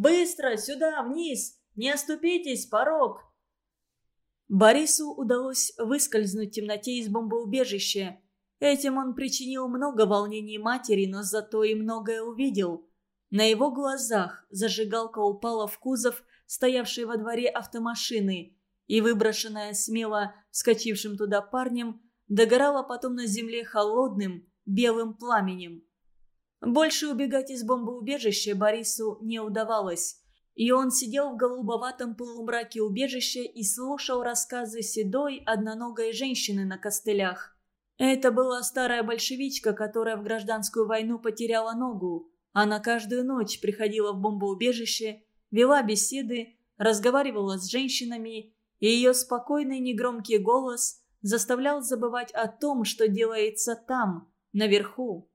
Быстро, сюда, вниз! Не оступитесь, порог!» Борису удалось выскользнуть в темноте из бомбоубежища. Этим он причинил много волнений матери, но зато и многое увидел. На его глазах зажигалка упала в кузов, стоявшей во дворе автомашины, и выброшенная смело вскочившим туда парнем, догорала потом на земле холодным белым пламенем. Больше убегать из бомбоубежища Борису не удавалось. И он сидел в голубоватом полумраке убежища и слушал рассказы седой, одноногой женщины на костылях. Это была старая большевичка, которая в гражданскую войну потеряла ногу. Она каждую ночь приходила в бомбоубежище, вела беседы, разговаривала с женщинами, и ее спокойный негромкий голос заставлял забывать о том, что делается там, наверху.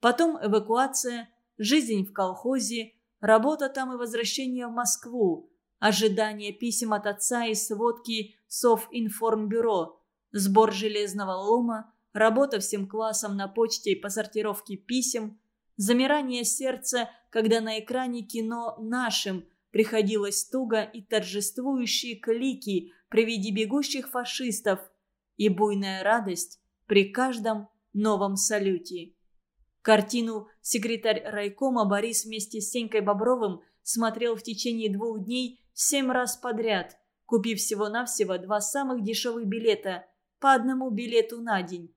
Потом эвакуация, жизнь в колхозе – Работа там и возвращение в Москву. Ожидание писем от отца и сводки Совинформбюро. Сбор железного лома. Работа всем классом на почте и по сортировке писем. Замирание сердца, когда на экране кино «Нашим» приходилось туго и торжествующие клики при виде бегущих фашистов и буйная радость при каждом новом салюте. Картину секретарь райкома Борис вместе с Сенькой Бобровым смотрел в течение двух дней семь раз подряд, купив всего-навсего два самых дешевых билета, по одному билету на день.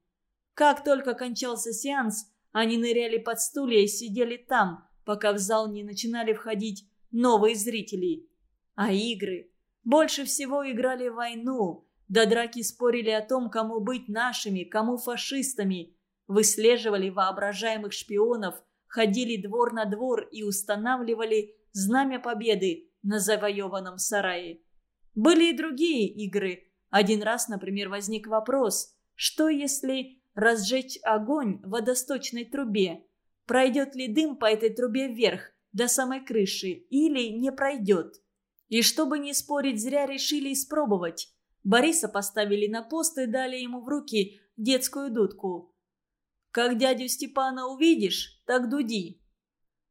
Как только кончался сеанс, они ныряли под стулья и сидели там, пока в зал не начинали входить новые зрители. А игры? Больше всего играли в войну. До драки спорили о том, кому быть нашими, кому фашистами – выслеживали воображаемых шпионов, ходили двор на двор и устанавливали знамя победы на завоеванном сарае. Были и другие игры. Один раз, например, возник вопрос, что если разжечь огонь в водосточной трубе? Пройдет ли дым по этой трубе вверх, до самой крыши, или не пройдет? И чтобы не спорить, зря решили испробовать. Бориса поставили на пост и дали ему в руки детскую дудку. Как дядю Степана увидишь, так дуди.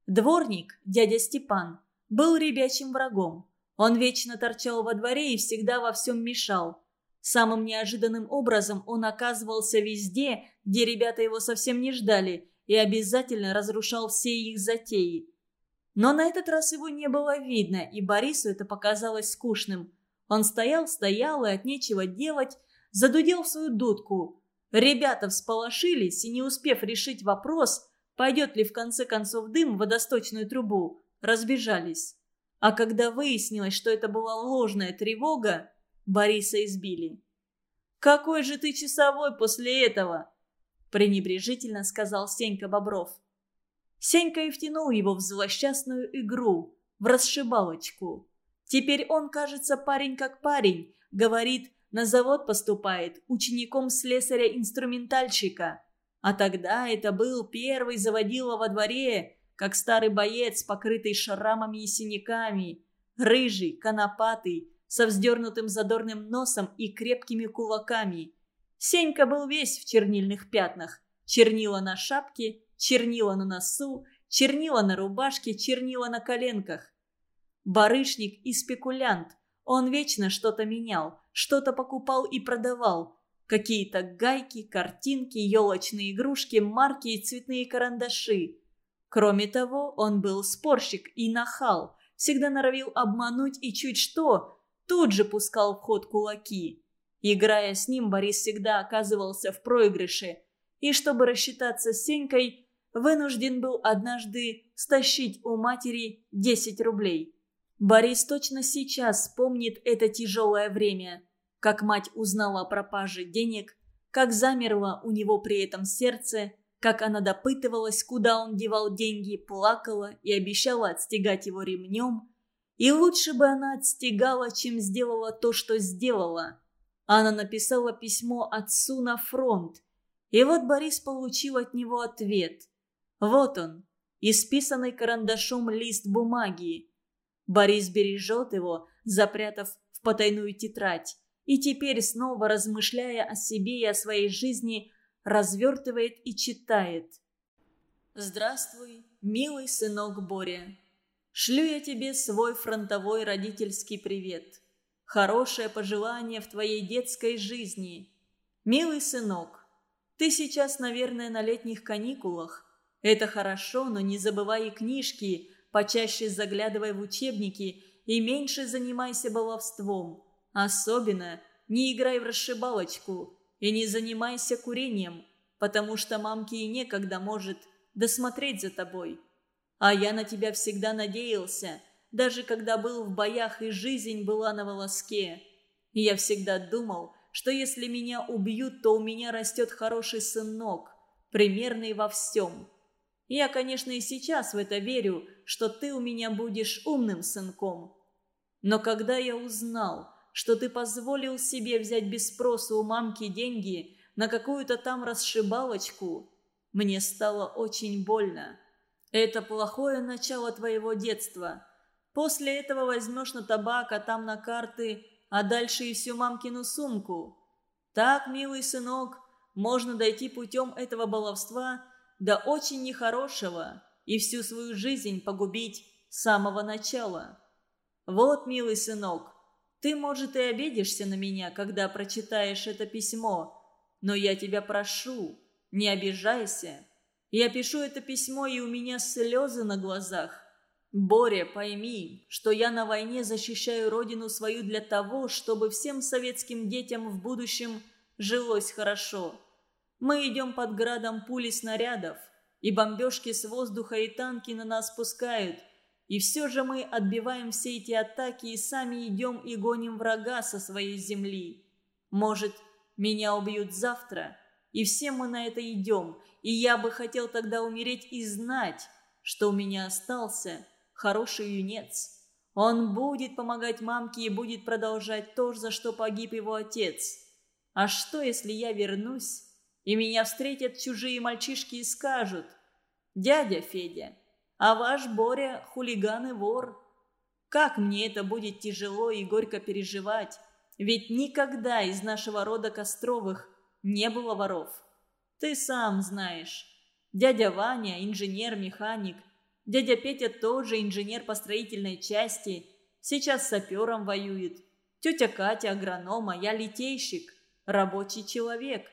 Дворник, дядя Степан, был ребячим врагом. Он вечно торчал во дворе и всегда во всем мешал. Самым неожиданным образом он оказывался везде, где ребята его совсем не ждали, и обязательно разрушал все их затеи. Но на этот раз его не было видно, и Борису это показалось скучным. Он стоял, стоял и от нечего делать, задудел в свою дудку – Ребята всполошились и, не успев решить вопрос, пойдет ли в конце концов дым в водосточную трубу, разбежались. А когда выяснилось, что это была ложная тревога, Бориса избили. «Какой же ты часовой после этого?» пренебрежительно сказал Сенька Бобров. Сенька и втянул его в злосчастную игру, в расшибалочку. Теперь он, кажется, парень как парень, говорит на завод поступает учеником слесаря-инструментальщика. А тогда это был первый заводила во дворе, как старый боец, покрытый шрамами и синяками, рыжий, конопатый, со вздернутым задорным носом и крепкими кулаками. Сенька был весь в чернильных пятнах. Чернила на шапке, чернила на носу, чернила на рубашке, чернила на коленках. Барышник и спекулянт. Он вечно что-то менял, что-то покупал и продавал. Какие-то гайки, картинки, елочные игрушки, марки и цветные карандаши. Кроме того, он был спорщик и нахал. Всегда норовил обмануть и чуть что, тут же пускал в ход кулаки. Играя с ним, Борис всегда оказывался в проигрыше. И чтобы рассчитаться с Сенькой, вынужден был однажды стащить у матери 10 рублей. Борис точно сейчас помнит это тяжелое время как мать узнала о пропаже денег, как замерло у него при этом сердце, как она допытывалась, куда он девал деньги, плакала и обещала отстегать его ремнем. И лучше бы она отстегала, чем сделала то, что сделала. Она написала письмо отцу на фронт. И вот Борис получил от него ответ. Вот он, исписанный карандашом лист бумаги. Борис бережет его, запрятав в потайную тетрадь и теперь, снова размышляя о себе и о своей жизни, развертывает и читает. «Здравствуй, милый сынок Боря. Шлю я тебе свой фронтовой родительский привет. Хорошее пожелание в твоей детской жизни. Милый сынок, ты сейчас, наверное, на летних каникулах. Это хорошо, но не забывай и книжки, почаще заглядывай в учебники и меньше занимайся баловством. Особенно не играй в расшибалочку и не занимайся курением, потому что мамке и некогда может досмотреть за тобой. А я на тебя всегда надеялся, даже когда был в боях и жизнь была на волоске. Я всегда думал, что если меня убьют, то у меня растет хороший сынок, примерный во всем. Я, конечно, и сейчас в это верю, что ты у меня будешь умным сынком. Но когда я узнал, что ты позволил себе взять без спроса у мамки деньги на какую-то там расшибалочку, мне стало очень больно. Это плохое начало твоего детства. После этого возьмешь на табак, а там на карты, а дальше и всю мамкину сумку. Так, милый сынок, можно дойти путем этого баловства до очень нехорошего и всю свою жизнь погубить с самого начала. Вот, милый сынок, ты, может, и обидишься на меня, когда прочитаешь это письмо, но я тебя прошу, не обижайся. Я пишу это письмо, и у меня слезы на глазах. Боря, пойми, что я на войне защищаю родину свою для того, чтобы всем советским детям в будущем жилось хорошо. Мы идем под градом пули снарядов, и бомбежки с воздуха и танки на нас пускают – и все же мы отбиваем все эти атаки и сами идем и гоним врага со своей земли. Может, меня убьют завтра, и все мы на это идем, и я бы хотел тогда умереть и знать, что у меня остался хороший юнец. Он будет помогать мамке и будет продолжать то, за что погиб его отец. А что, если я вернусь, и меня встретят чужие мальчишки и скажут, «Дядя Федя, а ваш Боря – хулиган и вор. Как мне это будет тяжело и горько переживать, ведь никогда из нашего рода Костровых не было воров. Ты сам знаешь. Дядя Ваня – инженер-механик. Дядя Петя тоже инженер по строительной части. Сейчас сапером воюет. Тетя Катя – агроном, а я литейщик. Рабочий человек.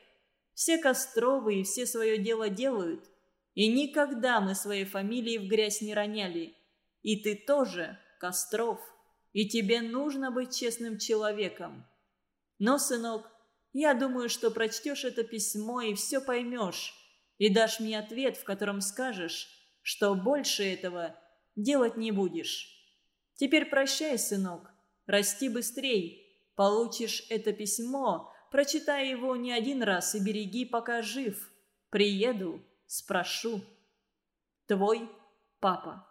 Все Костровые все свое дело делают – и никогда мы своей фамилии в грязь не роняли. И ты тоже, Костров. И тебе нужно быть честным человеком. Но, сынок, я думаю, что прочтешь это письмо и все поймешь. И дашь мне ответ, в котором скажешь, что больше этого делать не будешь. Теперь прощай, сынок. Расти быстрей. Получишь это письмо, прочитай его не один раз и береги, пока жив. Приеду, Спрошу. Твой папа.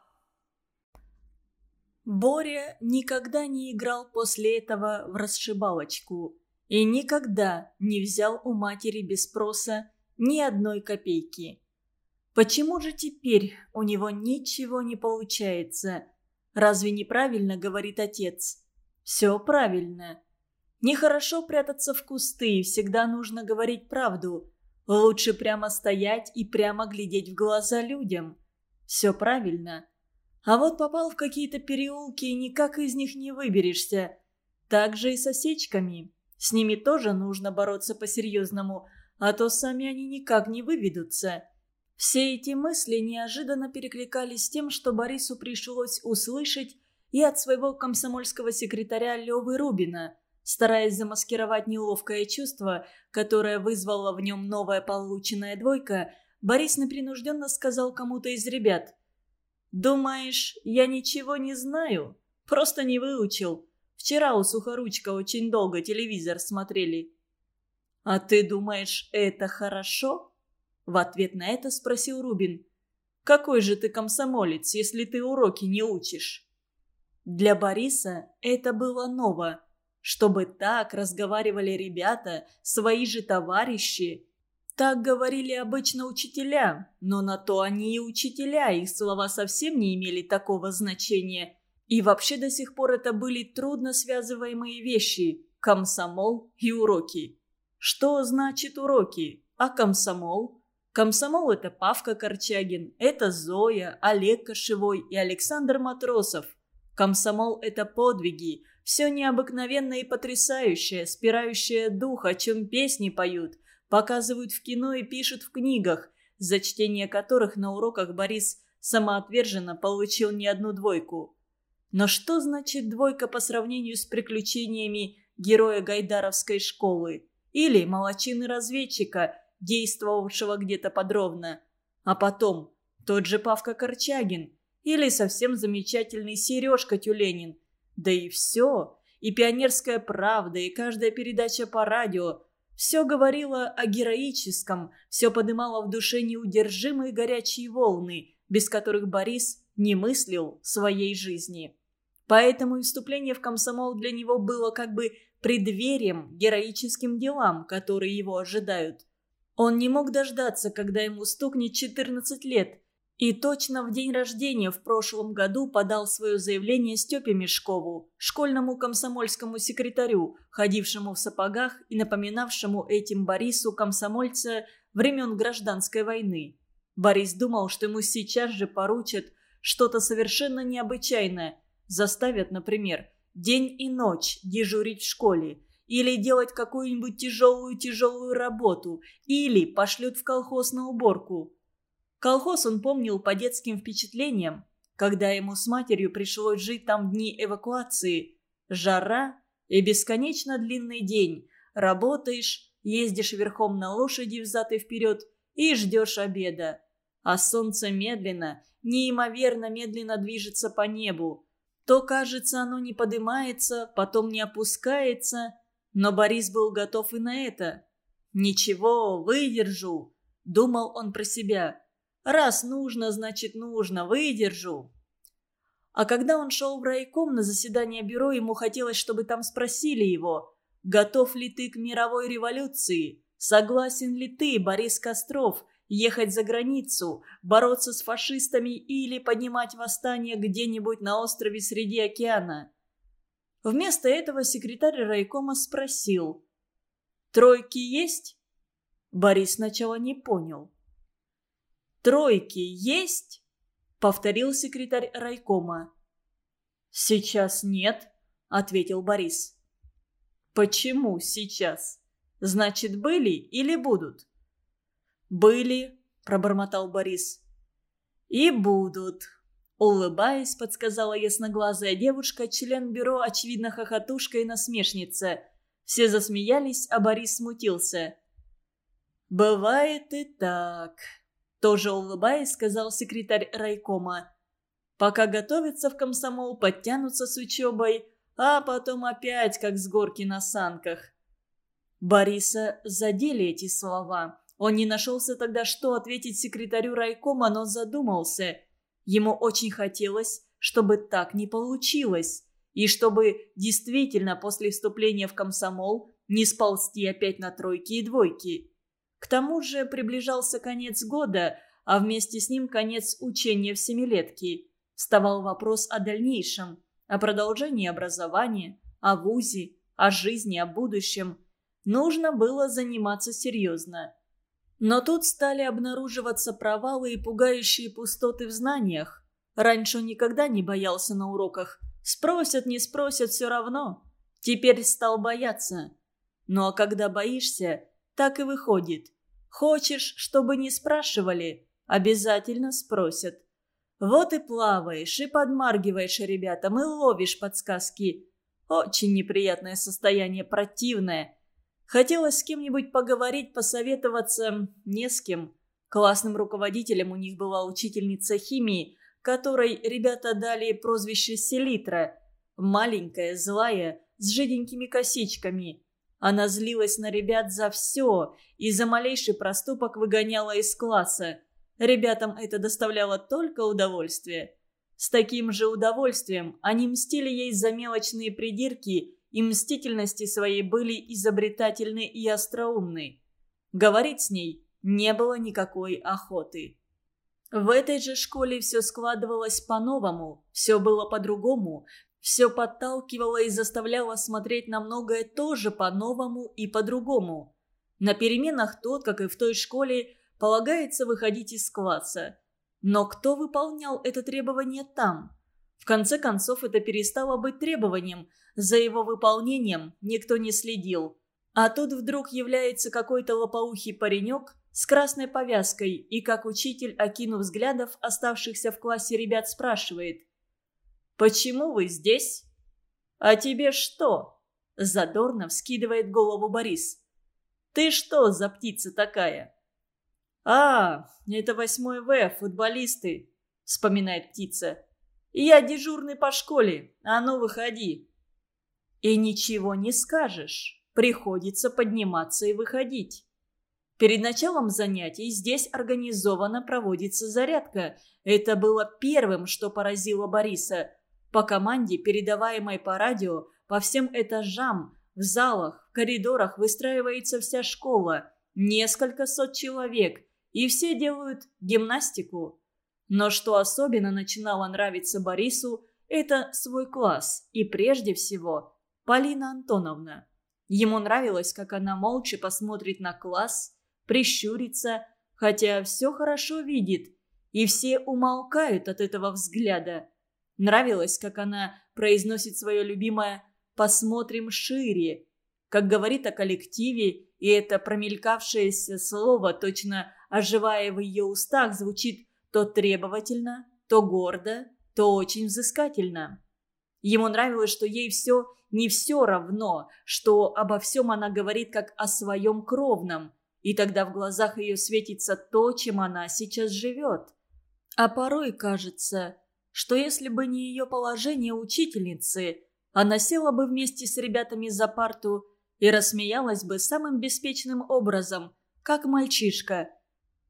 Боря никогда не играл после этого в расшибалочку и никогда не взял у матери без спроса ни одной копейки. Почему же теперь у него ничего не получается? Разве неправильно говорит отец? Все правильно. Нехорошо прятаться в кусты, всегда нужно говорить правду. Лучше прямо стоять и прямо глядеть в глаза людям. Все правильно. А вот попал в какие-то переулки и никак из них не выберешься. Так же и с осечками. С ними тоже нужно бороться по-серьезному, а то сами они никак не выведутся. Все эти мысли неожиданно перекликались с тем, что Борису пришлось услышать и от своего комсомольского секретаря Левы Рубина – Стараясь замаскировать неловкое чувство, которое вызвало в нем новая полученная двойка, Борис непринужденно сказал кому-то из ребят. «Думаешь, я ничего не знаю? Просто не выучил. Вчера у Сухоручка очень долго телевизор смотрели». «А ты думаешь, это хорошо?» В ответ на это спросил Рубин. «Какой же ты комсомолец, если ты уроки не учишь?» Для Бориса это было ново. Чтобы так разговаривали ребята, свои же товарищи. Так говорили обычно учителя, но на то они и учителя, их слова совсем не имели такого значения. И вообще до сих пор это были трудно связываемые вещи – комсомол и уроки. Что значит уроки? А комсомол? Комсомол – это Павка Корчагин, это Зоя, Олег Кошевой и Александр Матросов. Комсомол – это подвиги, все необыкновенное и потрясающее, спирающее дух, о чем песни поют, показывают в кино и пишут в книгах, за чтение которых на уроках Борис самоотверженно получил не одну двойку. Но что значит двойка по сравнению с приключениями героя Гайдаровской школы или молочины разведчика, действовавшего где-то подробно? А потом тот же Павка Корчагин или совсем замечательный Сережка Тюленин – да и все, и «Пионерская правда», и каждая передача по радио. Все говорило о героическом, все подымало в душе неудержимые горячие волны, без которых Борис не мыслил своей жизни. Поэтому вступление в комсомол для него было как бы преддверием героическим делам, которые его ожидают. Он не мог дождаться, когда ему стукнет 14 лет – и точно в день рождения в прошлом году подал свое заявление Степе Мешкову, школьному комсомольскому секретарю, ходившему в сапогах и напоминавшему этим Борису комсомольца времен гражданской войны. Борис думал, что ему сейчас же поручат что-то совершенно необычайное. Заставят, например, день и ночь дежурить в школе, или делать какую-нибудь тяжелую-тяжелую работу, или пошлют в колхоз на уборку – Колхоз он помнил по детским впечатлениям, когда ему с матерью пришлось жить там дни эвакуации. Жара и бесконечно длинный день. Работаешь, ездишь верхом на лошади взад и вперед и ждешь обеда. А солнце медленно, неимоверно медленно движется по небу. То, кажется, оно не поднимается, потом не опускается. Но Борис был готов и на это. «Ничего, выдержу», — думал он про себя. Раз нужно, значит нужно, выдержу. А когда он шел в райком на заседание бюро, ему хотелось, чтобы там спросили его, готов ли ты к мировой революции, согласен ли ты, Борис Костров, ехать за границу, бороться с фашистами или поднимать восстание где-нибудь на острове среди океана. Вместо этого секретарь райкома спросил, «Тройки есть?» Борис сначала не понял. «Тройки есть?» — повторил секретарь райкома. «Сейчас нет», — ответил Борис. «Почему сейчас? Значит, были или будут?» «Были», — пробормотал Борис. «И будут», — улыбаясь, подсказала ясноглазая девушка, член бюро, очевидно, хохотушка и насмешница. Все засмеялись, а Борис смутился. «Бывает и так», тоже улыбаясь, сказал секретарь райкома. Пока готовятся в комсомол, подтянутся с учебой, а потом опять как с горки на санках. Бориса задели эти слова. Он не нашелся тогда, что ответить секретарю райкома, но задумался. Ему очень хотелось, чтобы так не получилось. И чтобы действительно после вступления в комсомол не сползти опять на тройки и двойки. К тому же приближался конец года, а вместе с ним конец учения в семилетке. Вставал вопрос о дальнейшем, о продолжении образования, о вузе, о жизни, о будущем. Нужно было заниматься серьезно. Но тут стали обнаруживаться провалы и пугающие пустоты в знаниях. Раньше он никогда не боялся на уроках. Спросят, не спросят, все равно. Теперь стал бояться. Ну а когда боишься, так и выходит. Хочешь, чтобы не спрашивали? Обязательно спросят. Вот и плаваешь, и подмаргиваешь ребятам, и ловишь подсказки. Очень неприятное состояние, противное. Хотелось с кем-нибудь поговорить, посоветоваться, не с кем. Классным руководителем у них была учительница химии, которой ребята дали прозвище Селитра. Маленькая, злая, с жиденькими косичками. Она злилась на ребят за все и за малейший проступок выгоняла из класса. Ребятам это доставляло только удовольствие. С таким же удовольствием они мстили ей за мелочные придирки и мстительности своей были изобретательны и остроумны. Говорить с ней не было никакой охоты. В этой же школе все складывалось по-новому, все было по-другому, все подталкивало и заставляло смотреть на многое тоже по-новому и по-другому. На переменах тот, как и в той школе, полагается выходить из класса. Но кто выполнял это требование там? В конце концов, это перестало быть требованием. За его выполнением никто не следил. А тут вдруг является какой-то лопоухий паренек с красной повязкой и, как учитель, окинув взглядов оставшихся в классе ребят, спрашивает. «Почему вы здесь?» «А тебе что?» Задорно вскидывает голову Борис. «Ты что за птица такая?» «А, это восьмой В, футболисты», — вспоминает птица. «Я дежурный по школе, а ну выходи». И ничего не скажешь, приходится подниматься и выходить. Перед началом занятий здесь организованно проводится зарядка. Это было первым, что поразило Бориса. По команде, передаваемой по радио, по всем этажам, в залах, в коридорах выстраивается вся школа. Несколько сот человек и все делают гимнастику. Но что особенно начинало нравиться Борису, это свой класс и прежде всего Полина Антоновна. Ему нравилось, как она молча посмотрит на класс, прищурится, хотя все хорошо видит, и все умолкают от этого взгляда. Нравилось, как она произносит свое любимое «посмотрим шире», как говорит о коллективе, и это промелькавшееся слово точно оживая в ее устах, звучит то требовательно, то гордо, то очень взыскательно. Ему нравилось, что ей все не все равно, что обо всем она говорит как о своем кровном, и тогда в глазах ее светится то, чем она сейчас живет. А порой кажется, что если бы не ее положение учительницы, она села бы вместе с ребятами за парту и рассмеялась бы самым беспечным образом, как мальчишка,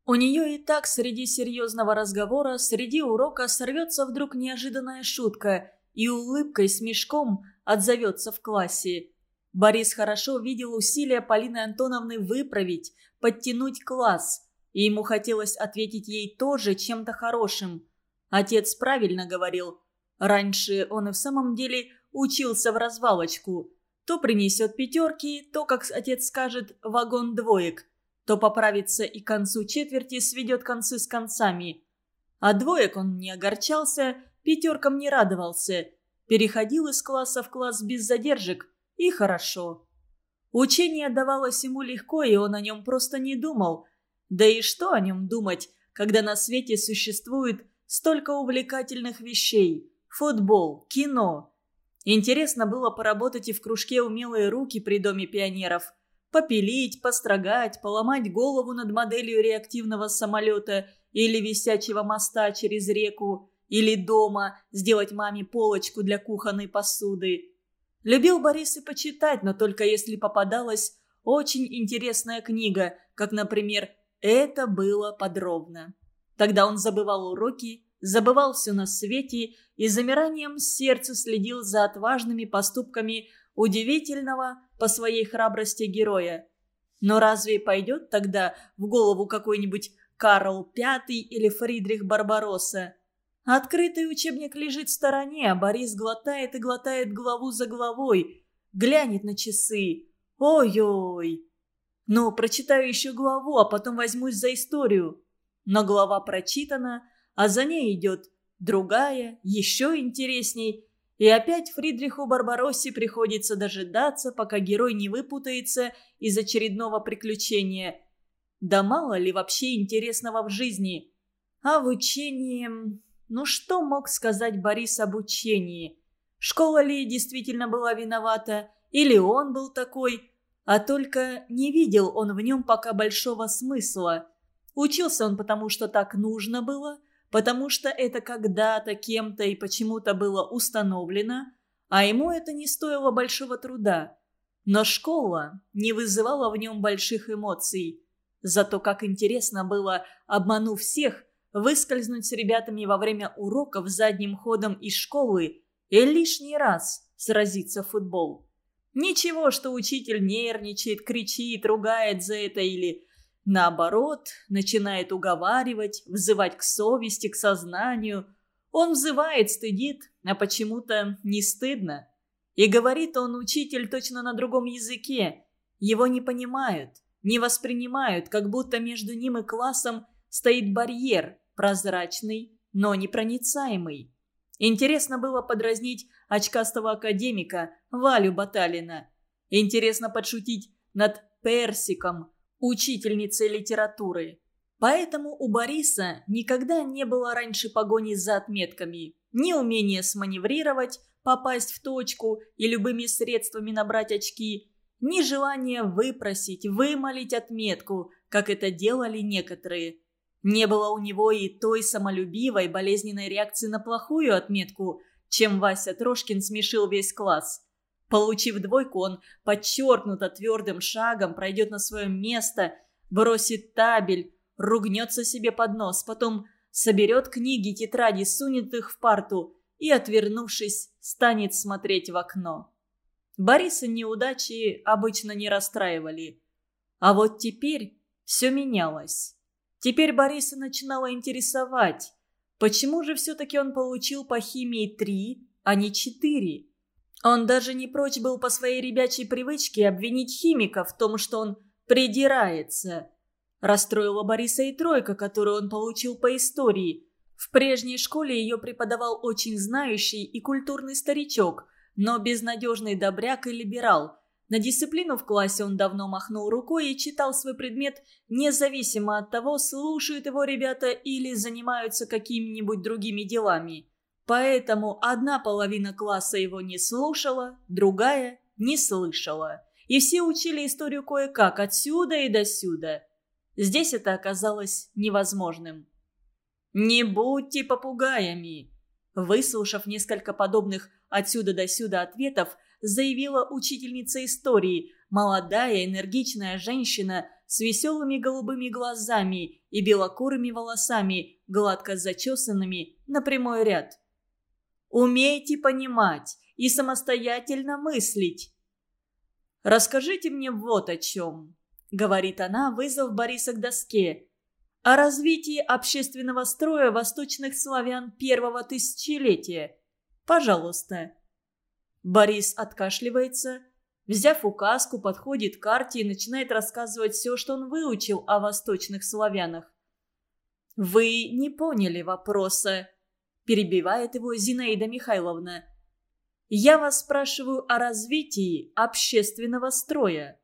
у нее и так среди серьезного разговора, среди урока сорвется вдруг неожиданная шутка и улыбкой с мешком отзовется в классе. Борис хорошо видел усилия Полины Антоновны выправить, подтянуть класс, и ему хотелось ответить ей тоже чем-то хорошим. Отец правильно говорил. Раньше он и в самом деле учился в развалочку. То принесет пятерки, то, как отец скажет, вагон двоек – то поправится и к концу четверти сведет концы с концами. А двоек он не огорчался, пятеркам не радовался. Переходил из класса в класс без задержек, и хорошо. Учение давалось ему легко, и он о нем просто не думал. Да и что о нем думать, когда на свете существует столько увлекательных вещей? Футбол, кино. Интересно было поработать и в кружке «Умелые руки» при Доме пионеров – Попилить, построгать, поломать голову над моделью реактивного самолета или висячего моста через реку, или дома сделать маме полочку для кухонной посуды. Любил Борис и почитать, но только если попадалась очень интересная книга, как, например, «Это было подробно». Тогда он забывал уроки, забывал все на свете и замиранием сердца следил за отважными поступками удивительного по своей храбрости героя. Но разве пойдет тогда в голову какой-нибудь Карл V или Фридрих Барбаросса? Открытый учебник лежит в стороне, а Борис глотает и глотает главу за главой, глянет на часы. Ой-ой! Ну, прочитаю еще главу, а потом возьмусь за историю. Но глава прочитана, а за ней идет другая, еще интересней, и опять Фридриху Барбароссе приходится дожидаться, пока герой не выпутается из очередного приключения. Да мало ли вообще интересного в жизни. А в учении... Ну что мог сказать Борис об учении? Школа ли действительно была виновата? Или он был такой? А только не видел он в нем пока большого смысла. Учился он потому, что так нужно было – потому что это когда-то кем-то и почему-то было установлено, а ему это не стоило большого труда. Но школа не вызывала в нем больших эмоций. Зато как интересно было, обманув всех, выскользнуть с ребятами во время уроков задним ходом из школы и лишний раз сразиться в футбол. Ничего, что учитель нервничает, кричит, ругает за это или Наоборот, начинает уговаривать, взывать к совести, к сознанию. Он взывает, стыдит, а почему-то не стыдно. И говорит он, учитель, точно на другом языке. Его не понимают. не воспринимают, как будто между ним и классом стоит барьер, прозрачный, но непроницаемый. Интересно было подразнить очкастого академика Валю Баталина. Интересно подшутить над Персиком, учительницей литературы. Поэтому у Бориса никогда не было раньше погони за отметками, ни умения сманеврировать, попасть в точку и любыми средствами набрать очки, ни желания выпросить, вымолить отметку, как это делали некоторые. Не было у него и той самолюбивой болезненной реакции на плохую отметку, чем Вася Трошкин смешил весь класс. Получив двойку, он подчеркнуто твердым шагом пройдет на свое место, бросит табель, ругнется себе под нос, потом соберет книги, тетради, сунет их в парту и, отвернувшись, станет смотреть в окно. Бориса неудачи обычно не расстраивали. А вот теперь все менялось. Теперь Бориса начинало интересовать, почему же все-таки он получил по химии три, а не четыре. Он даже не прочь был по своей ребячей привычке обвинить химика в том, что он придирается – Расстроила Бориса и тройка, которую он получил по истории. В прежней школе ее преподавал очень знающий и культурный старичок, но безнадежный добряк и либерал. На дисциплину в классе он давно махнул рукой и читал свой предмет независимо от того, слушают его ребята или занимаются какими-нибудь другими делами. Поэтому одна половина класса его не слушала, другая не слышала. И все учили историю кое-как, отсюда и досюда. Здесь это оказалось невозможным. «Не будьте попугаями!» Выслушав несколько подобных отсюда до сюда ответов, заявила учительница истории, молодая энергичная женщина с веселыми голубыми глазами и белокурыми волосами, гладко зачесанными на прямой ряд. «Умейте понимать и самостоятельно мыслить!» «Расскажите мне вот о чем. — говорит она, вызвав Бориса к доске. «О развитии общественного строя восточных славян первого тысячелетия. Пожалуйста». Борис откашливается, взяв указку, подходит к карте и начинает рассказывать все, что он выучил о восточных славянах. «Вы не поняли вопроса», – перебивает его Зинаида Михайловна. «Я вас спрашиваю о развитии общественного строя».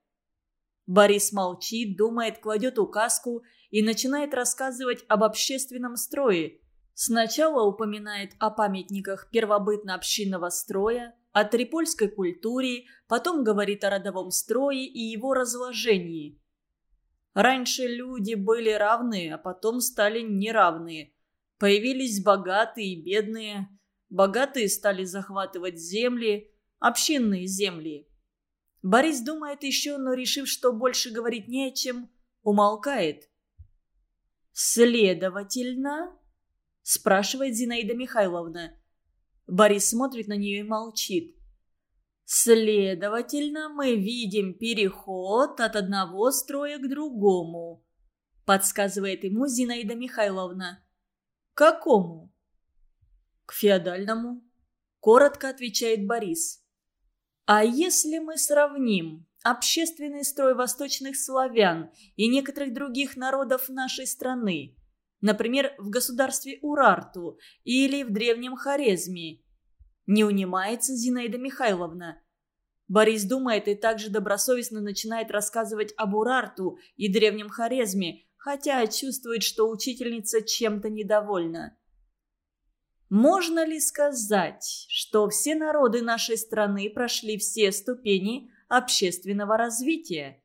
Борис молчит, думает, кладет указку и начинает рассказывать об общественном строе. Сначала упоминает о памятниках первобытно-общинного строя, о трипольской культуре, потом говорит о родовом строе и его разложении. Раньше люди были равны, а потом стали неравные. Появились богатые и бедные. Богатые стали захватывать земли, общинные земли. Борис думает еще, но решив, что больше говорить не о чем, умолкает. «Следовательно?» – спрашивает Зинаида Михайловна. Борис смотрит на нее и молчит. «Следовательно, мы видим переход от одного строя к другому», – подсказывает ему Зинаида Михайловна. «К какому?» «К феодальному», – коротко отвечает Борис. А если мы сравним общественный строй восточных славян и некоторых других народов нашей страны, например, в государстве Урарту или в древнем Хорезме, не унимается Зинаида Михайловна. Борис думает и также добросовестно начинает рассказывать об Урарту и древнем Хорезме, хотя чувствует, что учительница чем-то недовольна. Можно ли сказать, что все народы нашей страны прошли все ступени общественного развития?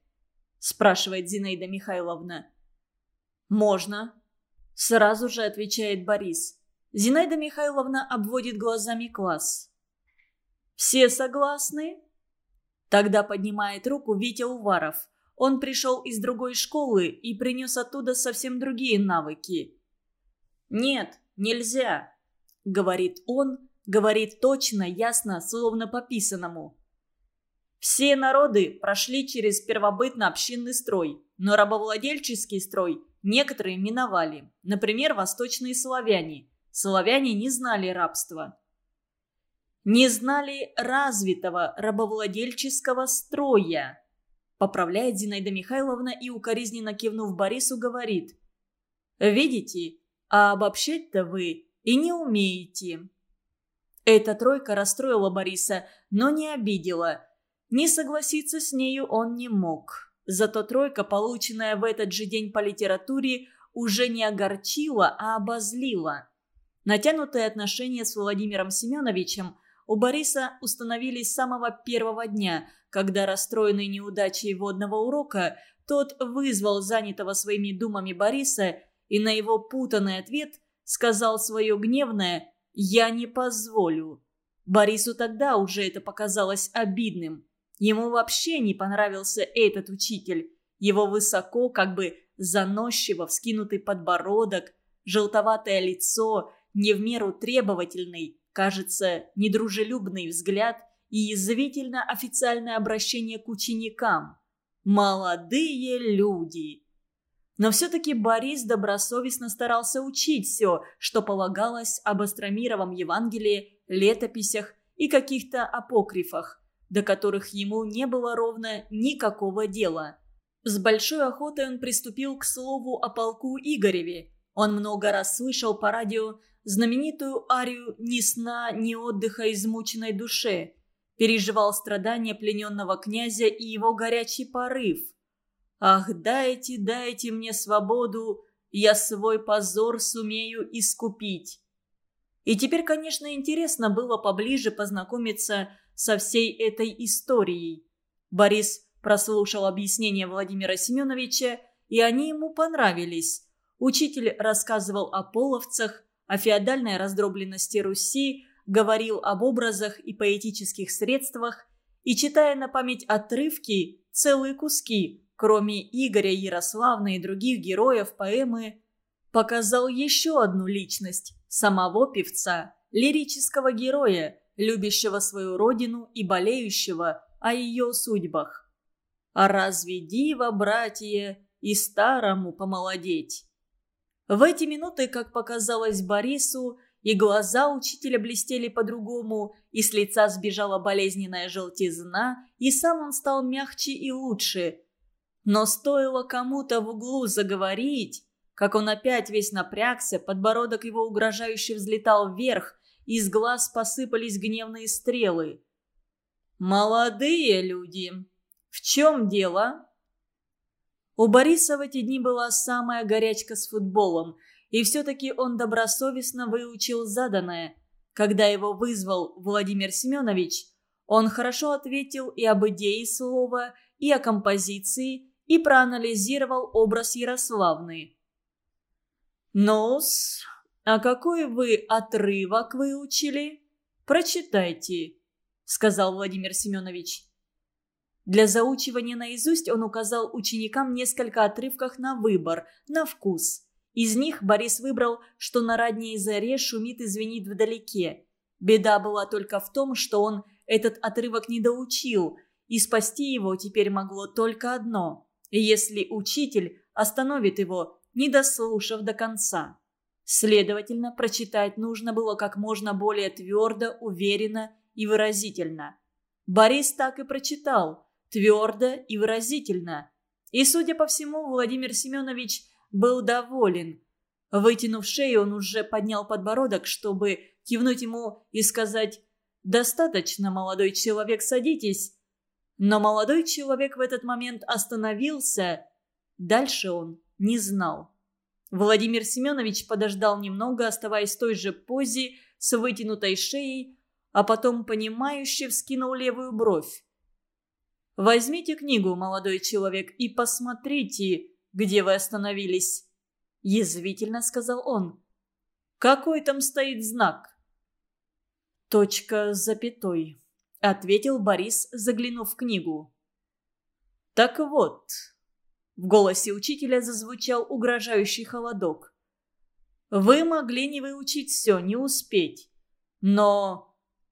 Спрашивает Зинаида Михайловна. Можно. Сразу же отвечает Борис. Зинаида Михайловна обводит глазами класс. Все согласны? Тогда поднимает руку Витя Уваров. Он пришел из другой школы и принес оттуда совсем другие навыки. Нет, нельзя говорит он, говорит точно, ясно, словно по писанному. Все народы прошли через первобытно-общинный строй, но рабовладельческий строй некоторые миновали. Например, восточные славяне. Славяне не знали рабства. Не знали развитого рабовладельческого строя. Поправляет Зинаида Михайловна и, укоризненно кивнув Борису, говорит. «Видите, а обобщать-то вы и не умеете». Эта тройка расстроила Бориса, но не обидела. Не согласиться с нею он не мог. Зато тройка, полученная в этот же день по литературе, уже не огорчила, а обозлила. Натянутые отношения с Владимиром Семеновичем у Бориса установились с самого первого дня, когда, расстроенный неудачей водного урока, тот вызвал занятого своими думами Бориса и на его путанный ответ сказал свое гневное «Я не позволю». Борису тогда уже это показалось обидным. Ему вообще не понравился этот учитель. Его высоко, как бы заносчиво вскинутый подбородок, желтоватое лицо, не в меру требовательный, кажется, недружелюбный взгляд и язвительно официальное обращение к ученикам. «Молодые люди!» Но все-таки Борис добросовестно старался учить все, что полагалось об Астромировом Евангелии, летописях и каких-то апокрифах, до которых ему не было ровно никакого дела. С большой охотой он приступил к слову о полку Игореве. Он много раз слышал по радио знаменитую арию «Ни сна, ни отдыха измученной душе», переживал страдания плененного князя и его горячий порыв – Ах, дайте, дайте мне свободу, я свой позор сумею искупить. И теперь, конечно, интересно было поближе познакомиться со всей этой историей. Борис прослушал объяснения Владимира Семеновича, и они ему понравились. Учитель рассказывал о половцах, о феодальной раздробленности Руси, говорил об образах и поэтических средствах, и, читая на память отрывки, целые куски, кроме Игоря Ярославны и других героев поэмы, показал еще одну личность – самого певца, лирического героя, любящего свою родину и болеющего о ее судьбах. А разве диво, братья, и старому помолодеть? В эти минуты, как показалось Борису, и глаза учителя блестели по-другому, и с лица сбежала болезненная желтизна, и сам он стал мягче и лучше – но стоило кому-то в углу заговорить, как он опять весь напрягся, подбородок его угрожающе взлетал вверх, из глаз посыпались гневные стрелы. «Молодые люди! В чем дело?» У Бориса в эти дни была самая горячка с футболом, и все-таки он добросовестно выучил заданное. Когда его вызвал Владимир Семенович, он хорошо ответил и об идее слова, и о композиции, и проанализировал образ Ярославны. «Ну-с, а какой вы отрывок выучили? Прочитайте», — сказал Владимир Семенович. Для заучивания наизусть он указал ученикам несколько отрывков на выбор, на вкус. Из них Борис выбрал, что на ранней заре шумит и звенит вдалеке. Беда была только в том, что он этот отрывок не доучил, и спасти его теперь могло только одно если учитель остановит его, не дослушав до конца. Следовательно, прочитать нужно было как можно более твердо, уверенно и выразительно. Борис так и прочитал, твердо и выразительно. И, судя по всему, Владимир Семенович был доволен. Вытянув шею, он уже поднял подбородок, чтобы кивнуть ему и сказать «Достаточно, молодой человек, садитесь», но молодой человек в этот момент остановился. Дальше он не знал. Владимир Семенович подождал немного, оставаясь в той же позе с вытянутой шеей, а потом понимающе вскинул левую бровь. «Возьмите книгу, молодой человек, и посмотрите, где вы остановились», – язвительно сказал он. «Какой там стоит знак?» «Точка с запятой», — ответил Борис, заглянув в книгу. «Так вот», — в голосе учителя зазвучал угрожающий холодок. «Вы могли не выучить все, не успеть. Но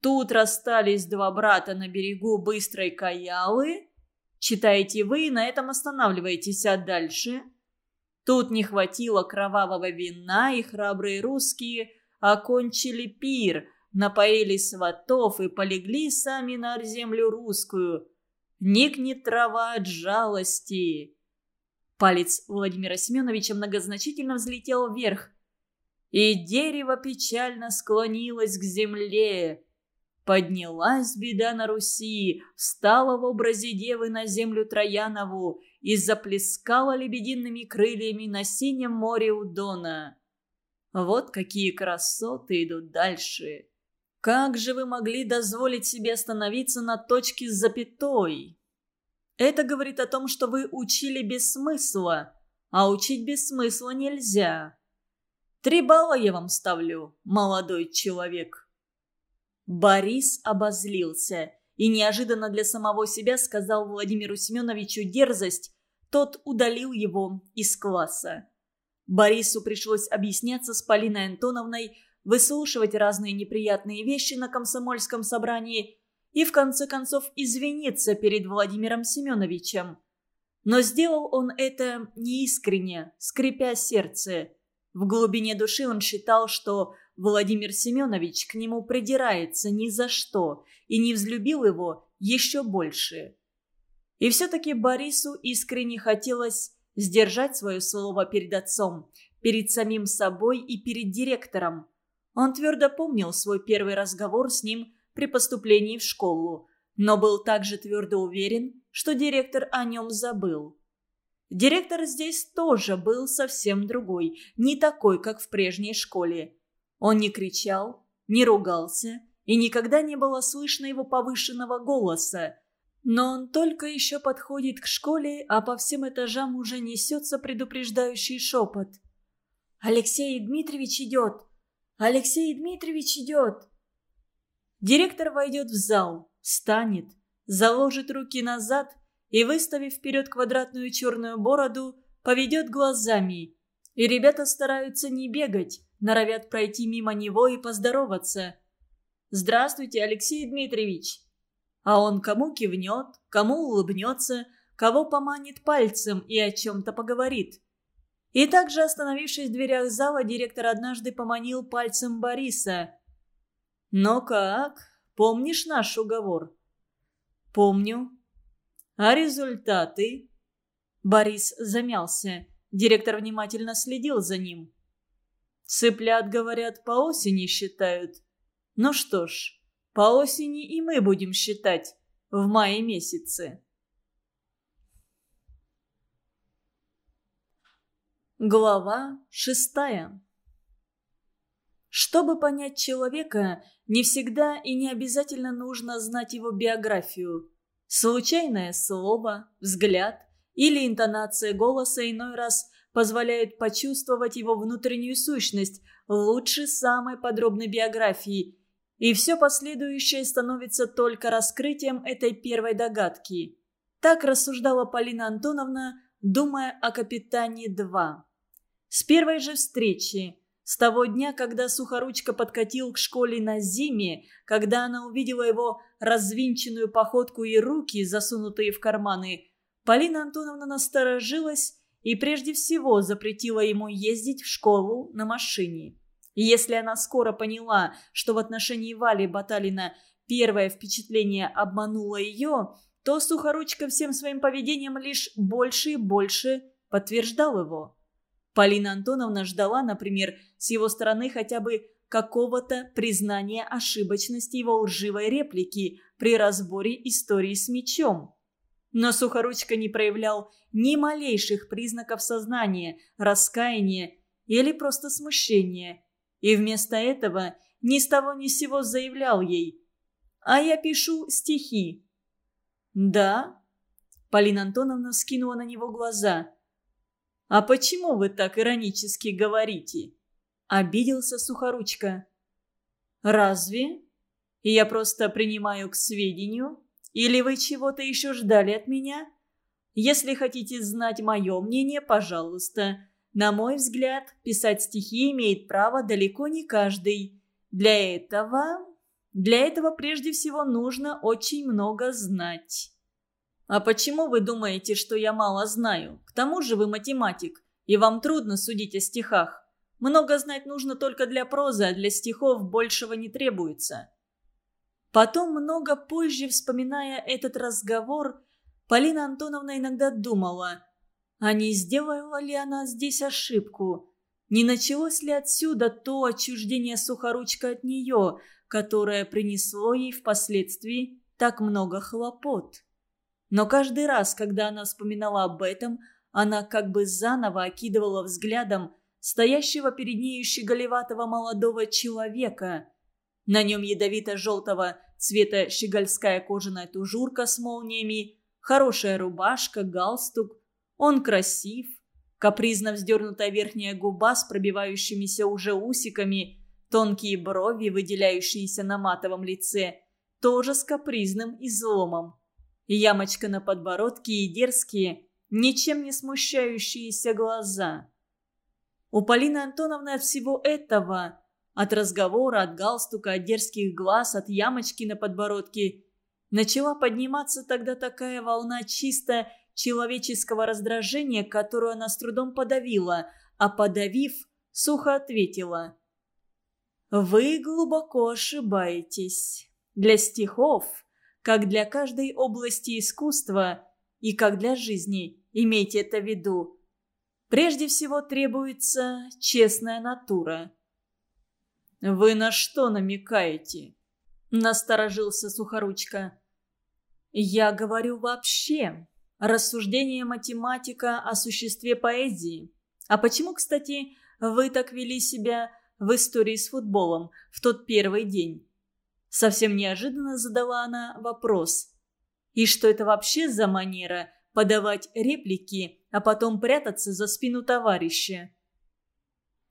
тут расстались два брата на берегу быстрой Каялы. Читаете вы и на этом останавливаетесь, а дальше...» Тут не хватило кровавого вина, и храбрые русские окончили пир — напоили сватов и полегли сами на землю русскую. никнет трава от жалости. Палец Владимира Семеновича многозначительно взлетел вверх. И дерево печально склонилось к земле. Поднялась беда на Руси, встала в образе девы на землю Троянову и заплескала лебедиными крыльями на синем море у Дона. Вот какие красоты идут дальше. Как же вы могли дозволить себе остановиться на точке с запятой? Это говорит о том, что вы учили без смысла, а учить без смысла нельзя. Три балла я вам ставлю, молодой человек. Борис обозлился и неожиданно для самого себя сказал Владимиру Семеновичу дерзость, тот удалил его из класса. Борису пришлось объясняться с Полиной Антоновной, выслушивать разные неприятные вещи на комсомольском собрании и в конце концов извиниться перед Владимиром Семеновичем. Но сделал он это неискренне, скрипя сердце. В глубине души он считал, что Владимир Семенович к нему придирается ни за что и не взлюбил его еще больше. И все-таки Борису искренне хотелось сдержать свое слово перед отцом, перед самим собой и перед директором. Он твердо помнил свой первый разговор с ним при поступлении в школу, но был также твердо уверен, что директор о нем забыл. Директор здесь тоже был совсем другой, не такой, как в прежней школе. Он не кричал, не ругался, и никогда не было слышно его повышенного голоса. Но он только еще подходит к школе, а по всем этажам уже несется предупреждающий шепот. «Алексей Дмитриевич идет! Алексей Дмитриевич идет!» Директор войдет в зал, встанет, заложит руки назад и, выставив вперед квадратную черную бороду, поведет глазами. И ребята стараются не бегать, норовят пройти мимо него и поздороваться. «Здравствуйте, Алексей Дмитриевич!» А он кому кивнет, кому улыбнется, кого поманит пальцем и о чем-то поговорит. И также, остановившись в дверях зала, директор однажды поманил пальцем Бориса – «Но как? Помнишь наш уговор?» «Помню». «А результаты?» Борис замялся. Директор внимательно следил за ним. «Цыплят, говорят, по осени считают. Ну что ж, по осени и мы будем считать в мае месяце». Глава шестая чтобы понять человека, не всегда и не обязательно нужно знать его биографию. Случайное слово, взгляд или интонация голоса иной раз позволяют почувствовать его внутреннюю сущность лучше самой подробной биографии, и все последующее становится только раскрытием этой первой догадки. Так рассуждала Полина Антоновна, думая о «Капитане-2». С первой же встречи с того дня, когда Сухоручка подкатил к школе на зиме, когда она увидела его развинченную походку и руки, засунутые в карманы, Полина Антоновна насторожилась и прежде всего запретила ему ездить в школу на машине. И если она скоро поняла, что в отношении Вали Баталина первое впечатление обмануло ее, то Сухоручка всем своим поведением лишь больше и больше подтверждал его. Полина Антоновна ждала, например, с его стороны хотя бы какого-то признания ошибочности его лживой реплики при разборе истории с мечом. Но Сухоручка не проявлял ни малейших признаков сознания, раскаяния или просто смущения. И вместо этого ни с того ни с сего заявлял ей «А я пишу стихи». «Да?» Полина Антоновна скинула на него глаза – «А почему вы так иронически говорите?» Обиделся Сухоручка. «Разве? Я просто принимаю к сведению? Или вы чего-то еще ждали от меня? Если хотите знать мое мнение, пожалуйста. На мой взгляд, писать стихи имеет право далеко не каждый. Для этого... Для этого прежде всего нужно очень много знать». «А почему вы думаете, что я мало знаю? К тому же вы математик, и вам трудно судить о стихах. Много знать нужно только для прозы, а для стихов большего не требуется». Потом, много позже, вспоминая этот разговор, Полина Антоновна иногда думала, а не сделала ли она здесь ошибку? Не началось ли отсюда то отчуждение сухоручка от нее, которое принесло ей впоследствии так много хлопот? Но каждый раз, когда она вспоминала об этом, она как бы заново окидывала взглядом стоящего перед нею щеголеватого молодого человека. На нем ядовито-желтого цвета щегольская кожаная тужурка с молниями, хорошая рубашка, галстук. Он красив, капризно вздернутая верхняя губа с пробивающимися уже усиками, тонкие брови, выделяющиеся на матовом лице, тоже с капризным изломом. Ямочка на подбородке и дерзкие, ничем не смущающиеся глаза. У Полины Антоновны от всего этого, от разговора, от галстука, от дерзких глаз, от ямочки на подбородке, начала подниматься тогда такая волна чисто человеческого раздражения, которую она с трудом подавила, а подавив, сухо ответила. «Вы глубоко ошибаетесь. Для стихов, как для каждой области искусства и как для жизни, имейте это в виду, прежде всего требуется честная натура». «Вы на что намекаете?» – насторожился Сухоручка. «Я говорю вообще», рассуждение математика о существе поэзии. А почему, кстати, вы так вели себя в истории с футболом в тот первый день? Совсем неожиданно задала она вопрос. И что это вообще за манера подавать реплики, а потом прятаться за спину товарища?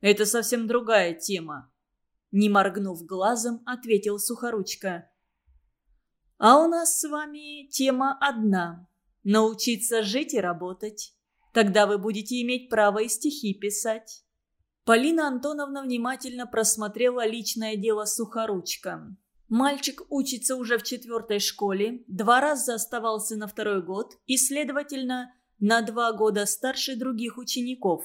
Это совсем другая тема. Не моргнув глазом, ответил Сухоручка. А у нас с вами тема одна научиться жить и работать. Тогда вы будете иметь право и стихи писать». Полина Антоновна внимательно просмотрела личное дело Сухоручка. Мальчик учится уже в четвертой школе, два раза оставался на второй год и, следовательно, на два года старше других учеников.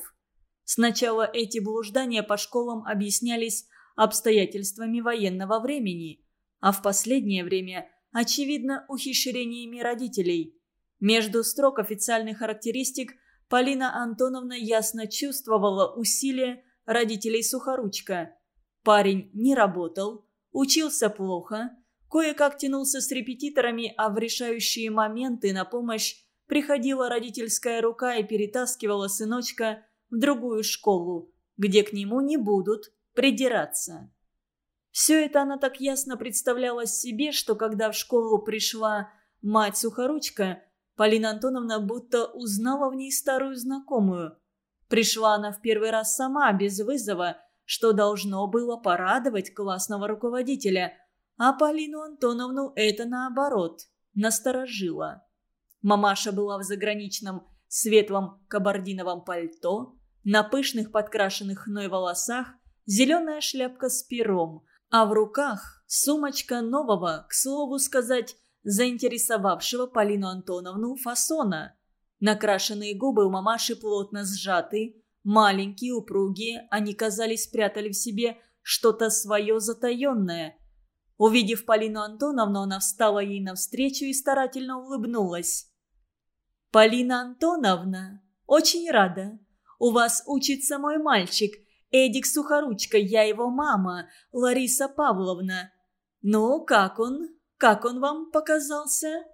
Сначала эти блуждания по школам объяснялись обстоятельствами военного времени, а в последнее время, очевидно, ухищрениями родителей – между строк официальных характеристик Полина Антоновна ясно чувствовала усилия родителей Сухоручка. Парень не работал, учился плохо, кое-как тянулся с репетиторами, а в решающие моменты на помощь приходила родительская рука и перетаскивала сыночка в другую школу, где к нему не будут придираться. Все это она так ясно представляла себе, что когда в школу пришла мать Сухоручка, Полина Антоновна будто узнала в ней старую знакомую. Пришла она в первый раз сама, без вызова, что должно было порадовать классного руководителя, а Полину Антоновну это наоборот насторожило. Мамаша была в заграничном светлом кабардиновом пальто, на пышных подкрашенных хной волосах, зеленая шляпка с пером, а в руках сумочка нового, к слову сказать, заинтересовавшего Полину Антоновну фасона. Накрашенные губы у мамаши плотно сжаты, маленькие, упругие, они, казались, спрятали в себе что-то свое затаенное. Увидев Полину Антоновну, она встала ей навстречу и старательно улыбнулась. «Полина Антоновна, очень рада. У вас учится мой мальчик, Эдик Сухоручка, я его мама, Лариса Павловна. Ну, как он? Как он вам показался?»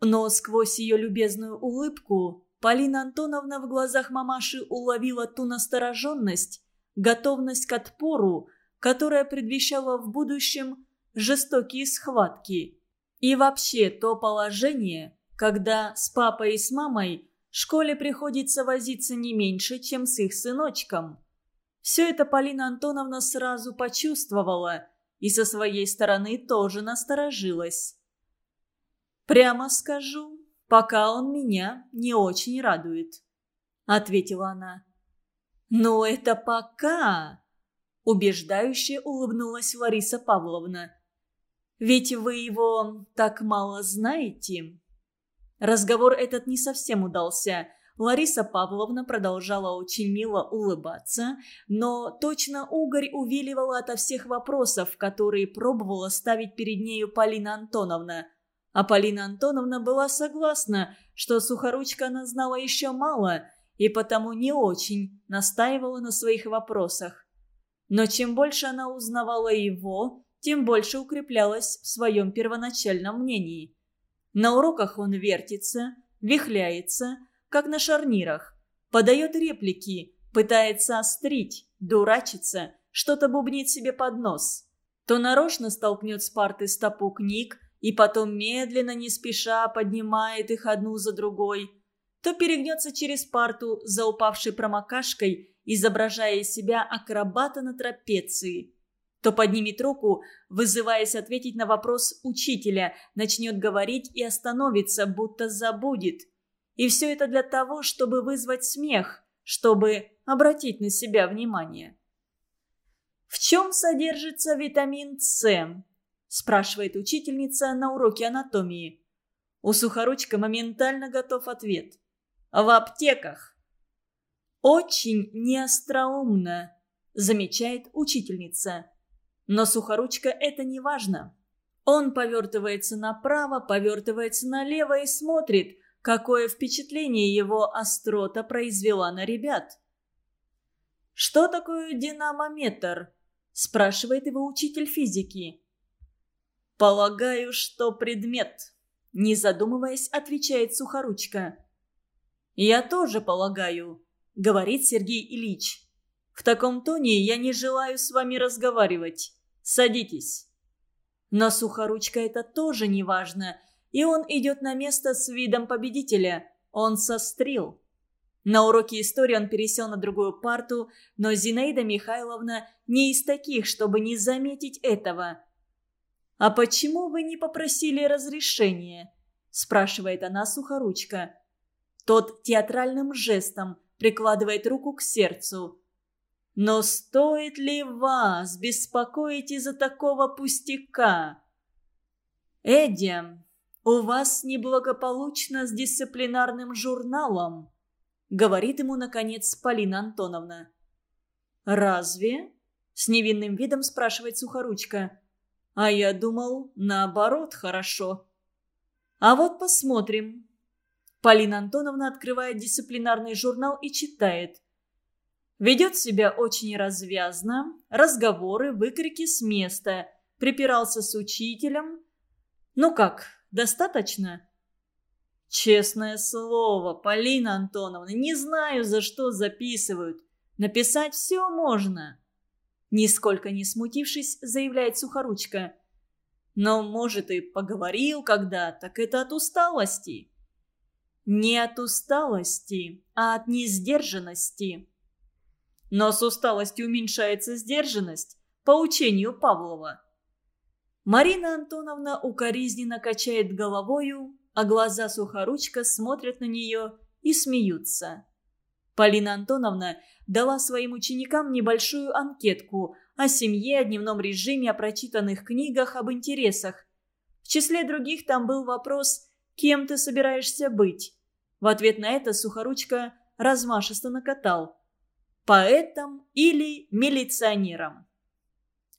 Но сквозь ее любезную улыбку Полина Антоновна в глазах мамаши уловила ту настороженность, готовность к отпору, которая предвещала в будущем жестокие схватки. И вообще то положение, когда с папой и с мамой школе приходится возиться не меньше, чем с их сыночком. Все это Полина Антоновна сразу почувствовала – и со своей стороны тоже насторожилась. «Прямо скажу, пока он меня не очень радует», — ответила она. «Но это пока», — убеждающе улыбнулась Лариса Павловна. «Ведь вы его так мало знаете». Разговор этот не совсем удался. Лариса Павловна продолжала очень мило улыбаться, но точно угорь увиливала ото всех вопросов, которые пробовала ставить перед нею Полина Антоновна. А Полина Антоновна была согласна, что Сухоручка она знала еще мало и потому не очень настаивала на своих вопросах. Но чем больше она узнавала его, тем больше укреплялась в своем первоначальном мнении. На уроках он вертится, вихляется, как на шарнирах, подает реплики, пытается острить, дурачится, что-то бубнит себе под нос. То нарочно столкнет с парты стопу книг, и потом медленно, не спеша, поднимает их одну за другой. То перегнется через парту за упавшей промокашкой, изображая из себя акробата на трапеции. То поднимет руку, вызываясь ответить на вопрос учителя, начнет говорить и остановится, будто забудет. И все это для того, чтобы вызвать смех, чтобы обратить на себя внимание. В чем содержится витамин С? спрашивает учительница на уроке анатомии. У Сухоручка моментально готов ответ. В аптеках. Очень неостроумно, замечает учительница. Но Сухоручка это не важно. Он повертывается направо, повертывается налево и смотрит, какое впечатление его острота произвела на ребят. «Что такое динамометр?» – спрашивает его учитель физики. «Полагаю, что предмет», — не задумываясь, отвечает Сухоручка. «Я тоже полагаю», — говорит Сергей Ильич. «В таком тоне я не желаю с вами разговаривать. Садитесь». Но Сухоручка это тоже не важно, и он идет на место с видом победителя. Он сострил. На уроке истории он пересел на другую парту, но Зинаида Михайловна не из таких, чтобы не заметить этого. «А почему вы не попросили разрешения?» – спрашивает она сухоручка. Тот театральным жестом прикладывает руку к сердцу. «Но стоит ли вас беспокоить из-за такого пустяка?» «Эдди, у вас неблагополучно с дисциплинарным журналом», — говорит ему, наконец, Полина Антоновна. «Разве?» — с невинным видом спрашивает Сухоручка. А я думал, наоборот, хорошо. А вот посмотрим. Полина Антоновна открывает дисциплинарный журнал и читает. Ведет себя очень развязно, разговоры, выкрики с места, припирался с учителем. Ну как, достаточно? Честное слово, Полина Антоновна, не знаю, за что записывают. Написать все можно. Нисколько не смутившись, заявляет Сухоручка. Но, может, и поговорил когда, так это от усталости. Не от усталости, а от несдержанности. Но с усталостью уменьшается сдержанность, по учению Павлова. Марина Антоновна укоризненно качает головою, а глаза Сухоручка смотрят на нее и смеются. Полина Антоновна дала своим ученикам небольшую анкетку о семье, о дневном режиме, о прочитанных книгах, об интересах. В числе других там был вопрос «Кем ты собираешься быть?». В ответ на это Сухоручка размашисто накатал «Поэтом или милиционером?».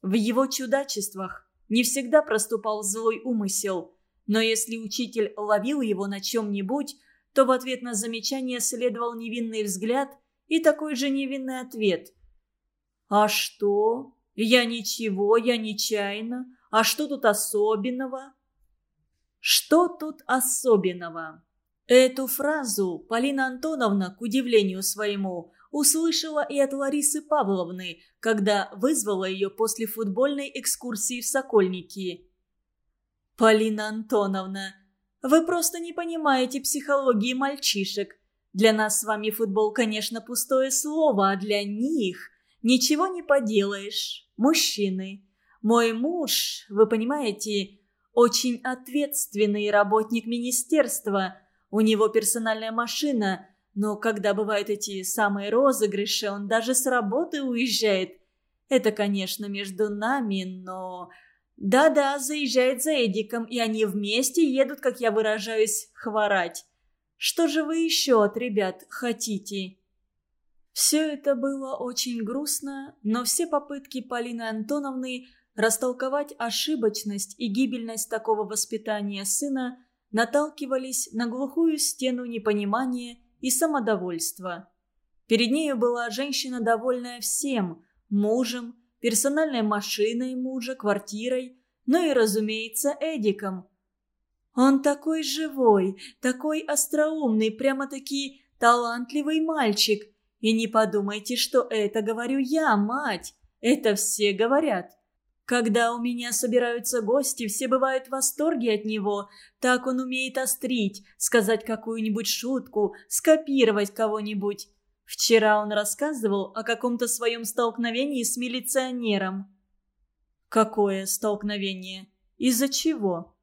В его чудачествах не всегда проступал злой умысел, но если учитель ловил его на чем-нибудь, то в ответ на замечание следовал невинный взгляд – и такой же невинный ответ. «А что? Я ничего, я нечаянно. А что тут особенного?» «Что тут особенного?» Эту фразу Полина Антоновна, к удивлению своему, услышала и от Ларисы Павловны, когда вызвала ее после футбольной экскурсии в Сокольники. «Полина Антоновна, вы просто не понимаете психологии мальчишек. Для нас с вами футбол, конечно, пустое слово, а для них ничего не поделаешь. Мужчины. Мой муж, вы понимаете, очень ответственный работник министерства. У него персональная машина, но когда бывают эти самые розыгрыши, он даже с работы уезжает. Это, конечно, между нами, но... Да-да, заезжает за Эдиком, и они вместе едут, как я выражаюсь, хворать. Что же вы еще от ребят хотите?» Все это было очень грустно, но все попытки Полины Антоновны растолковать ошибочность и гибельность такого воспитания сына наталкивались на глухую стену непонимания и самодовольства. Перед нею была женщина, довольная всем – мужем, персональной машиной мужа, квартирой, ну и, разумеется, Эдиком. Он такой живой, такой остроумный, прямо-таки талантливый мальчик. И не подумайте, что это говорю я, мать. Это все говорят. Когда у меня собираются гости, все бывают в восторге от него. Так он умеет острить, сказать какую-нибудь шутку, скопировать кого-нибудь. Вчера он рассказывал о каком-то своем столкновении с милиционером. «Какое столкновение? Из-за чего?»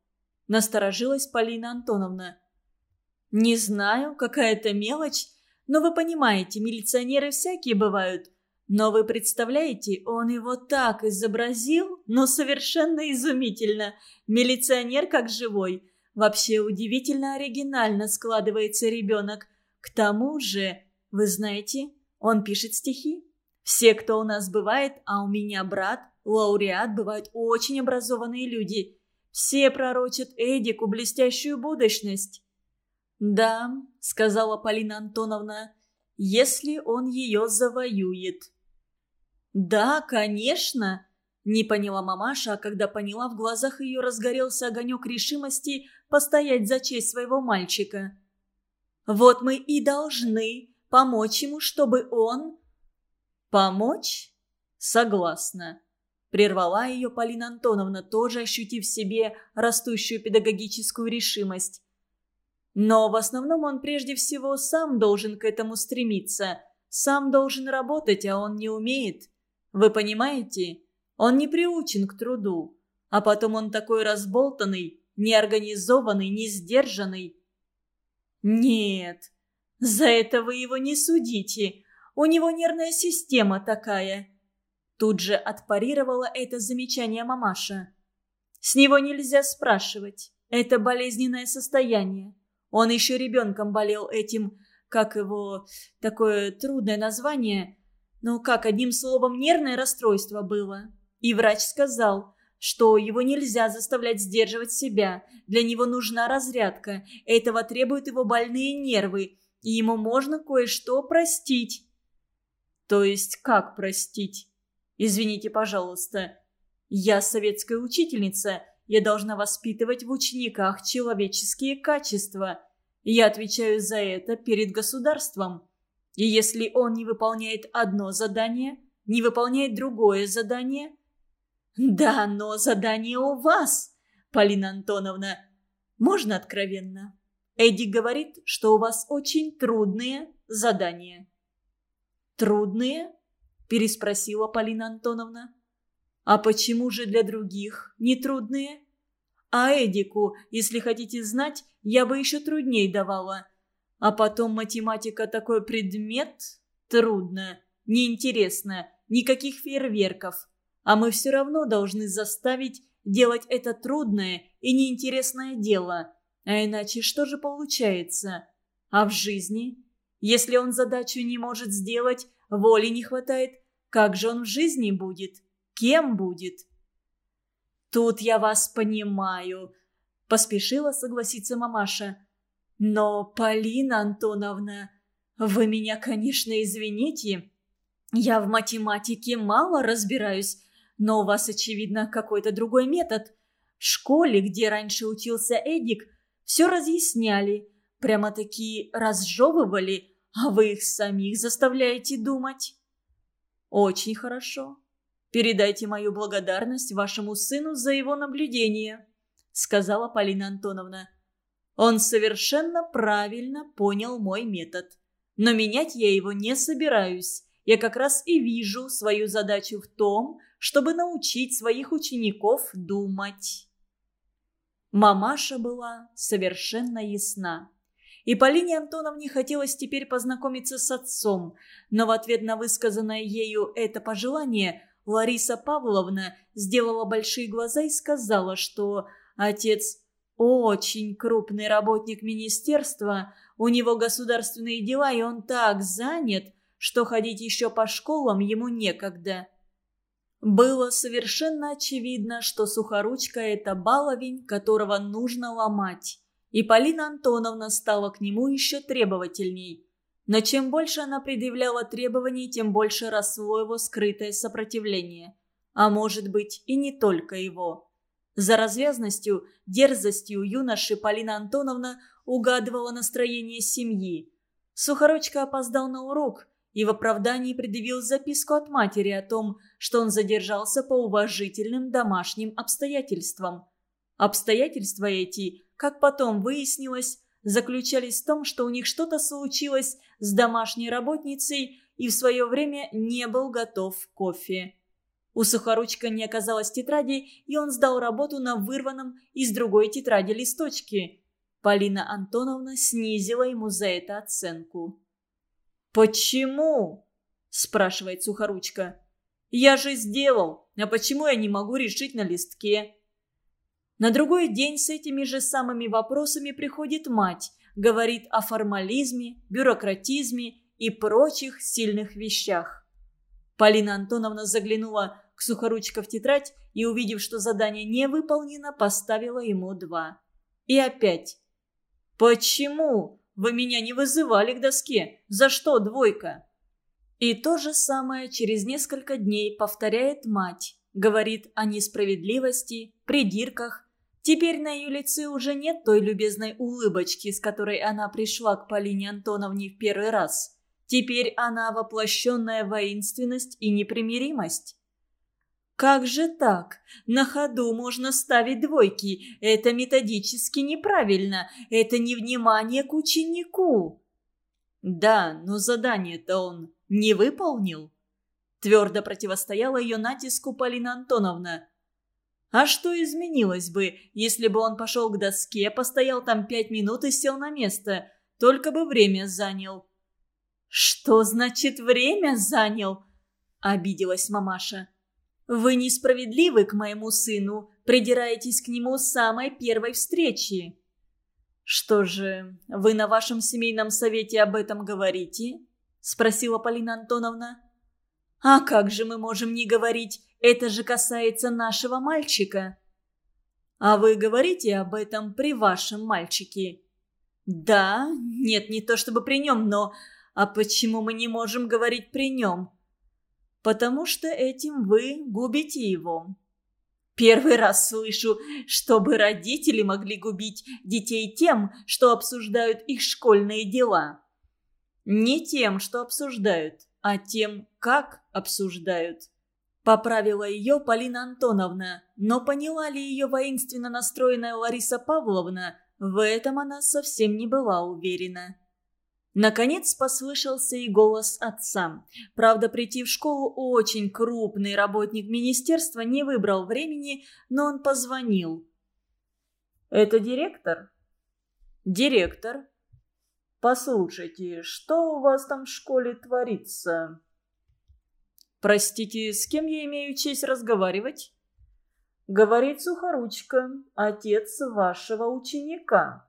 Насторожилась Полина Антоновна. «Не знаю, какая-то мелочь, но вы понимаете, милиционеры всякие бывают. Но вы представляете, он его так изобразил, но совершенно изумительно. Милиционер как живой. Вообще удивительно оригинально складывается ребенок. К тому же, вы знаете, он пишет стихи. Все, кто у нас бывает, а у меня брат, лауреат, бывают очень образованные люди. Все пророчат Эдику блестящую будущность. «Да», — сказала Полина Антоновна, — «если он ее завоюет». «Да, конечно!» – не поняла мамаша, а когда поняла, в глазах ее разгорелся огонек решимости постоять за честь своего мальчика. «Вот мы и должны помочь ему, чтобы он...» «Помочь? Согласна», – прервала ее Полина Антоновна, тоже ощутив в себе растущую педагогическую решимость. «Но в основном он прежде всего сам должен к этому стремиться, сам должен работать, а он не умеет». Вы понимаете? Он не приучен к труду. А потом он такой разболтанный, неорганизованный, несдержанный. Нет, за это вы его не судите. У него нервная система такая. Тут же отпарировала это замечание мамаша. С него нельзя спрашивать. Это болезненное состояние. Он еще ребенком болел этим, как его, такое трудное название – ну как, одним словом, нервное расстройство было. И врач сказал, что его нельзя заставлять сдерживать себя. Для него нужна разрядка. Этого требуют его больные нервы. И ему можно кое-что простить. То есть как простить? Извините, пожалуйста. Я советская учительница. Я должна воспитывать в учениках человеческие качества. Я отвечаю за это перед государством. И если он не выполняет одно задание, не выполняет другое задание... Да, но задание у вас, Полина Антоновна. Можно откровенно? Эдди говорит, что у вас очень трудные задания. Трудные? Переспросила Полина Антоновна. А почему же для других не трудные? А Эдику, если хотите знать, я бы еще трудней давала – а потом математика такой предмет трудно, неинтересно, никаких фейерверков. А мы все равно должны заставить делать это трудное и неинтересное дело. А иначе что же получается? А в жизни? Если он задачу не может сделать, воли не хватает, как же он в жизни будет? Кем будет? Тут я вас понимаю, поспешила согласиться мамаша. Но, Полина Антоновна, вы меня, конечно, извините. Я в математике мало разбираюсь, но у вас, очевидно, какой-то другой метод. В школе, где раньше учился Эдик, все разъясняли, прямо-таки разжевывали, а вы их самих заставляете думать. Очень хорошо. Передайте мою благодарность вашему сыну за его наблюдение, сказала Полина Антоновна. Он совершенно правильно понял мой метод. Но менять я его не собираюсь. Я как раз и вижу свою задачу в том, чтобы научить своих учеников думать. Мамаша была совершенно ясна. И Полине Антоновне хотелось теперь познакомиться с отцом, но в ответ на высказанное ею это пожелание Лариса Павловна сделала большие глаза и сказала, что отец очень крупный работник министерства, у него государственные дела, и он так занят, что ходить еще по школам ему некогда. Было совершенно очевидно, что Сухоручка – это баловень, которого нужно ломать. И Полина Антоновна стала к нему еще требовательней. Но чем больше она предъявляла требований, тем больше росло его скрытое сопротивление. А может быть, и не только его. За развязностью, дерзостью юноши Полина Антоновна угадывала настроение семьи. Сухоручка опоздал на урок и в оправдании предъявил записку от матери о том, что он задержался по уважительным домашним обстоятельствам. Обстоятельства эти, как потом выяснилось, заключались в том, что у них что-то случилось с домашней работницей и в свое время не был готов кофе. У Сухоручка не оказалось тетради, и он сдал работу на вырванном из другой тетради листочке. Полина Антоновна снизила ему за это оценку. «Почему?» – спрашивает Сухоручка. «Я же сделал, а почему я не могу решить на листке?» На другой день с этими же самыми вопросами приходит мать, говорит о формализме, бюрократизме и прочих сильных вещах. Полина Антоновна заглянула к Сухоручко в тетрадь и, увидев, что задание не выполнено, поставила ему два. И опять. «Почему? Вы меня не вызывали к доске. За что двойка?» И то же самое через несколько дней повторяет мать. Говорит о несправедливости, придирках, Теперь на ее лице уже нет той любезной улыбочки, с которой она пришла к Полине Антоновне в первый раз. Теперь она воплощенная воинственность и непримиримость. Как же так? На ходу можно ставить двойки. Это методически неправильно. Это невнимание к ученику. Да, но задание-то он не выполнил. Твердо противостояла ее натиску Полина Антоновна. А что изменилось бы, если бы он пошел к доске, постоял там пять минут и сел на место? Только бы время занял. «Что значит время занял?» – обиделась мамаша. «Вы несправедливы к моему сыну, придираетесь к нему с самой первой встречи». «Что же, вы на вашем семейном совете об этом говорите?» – спросила Полина Антоновна. «А как же мы можем не говорить? Это же касается нашего мальчика». «А вы говорите об этом при вашем мальчике?» «Да, нет, не то чтобы при нем, но... А почему мы не можем говорить при нем?» «Потому что этим вы губите его». «Первый раз слышу, чтобы родители могли губить детей тем, что обсуждают их школьные дела». «Не тем, что обсуждают, а тем, как обсуждают». Поправила ее Полина Антоновна, но поняла ли ее воинственно настроенная Лариса Павловна, в этом она совсем не была уверена. Наконец послышался и голос отца. Правда, прийти в школу очень крупный работник министерства не выбрал времени, но он позвонил. «Это директор?» «Директор», «Послушайте, что у вас там в школе творится?» «Простите, с кем я имею честь разговаривать?» «Говорит Сухоручка, отец вашего ученика».